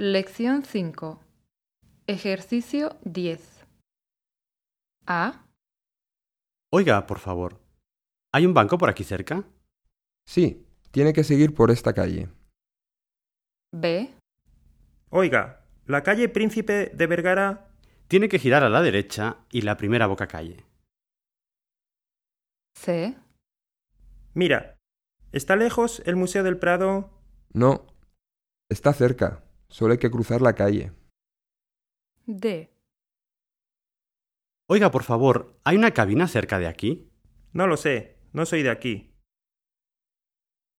Lección 5. Ejercicio 10. A. Oiga, por favor, ¿hay un banco por aquí cerca? Sí, tiene que seguir por esta calle. B. Oiga, la calle Príncipe de Vergara. Tiene que girar a la derecha y la primera boca calle. C. Mira, ¿está lejos el Museo del Prado? No, está cerca, solo hay que cruzar la calle. D. Oiga, por favor, ¿hay una cabina cerca de aquí? No lo sé, no soy de aquí.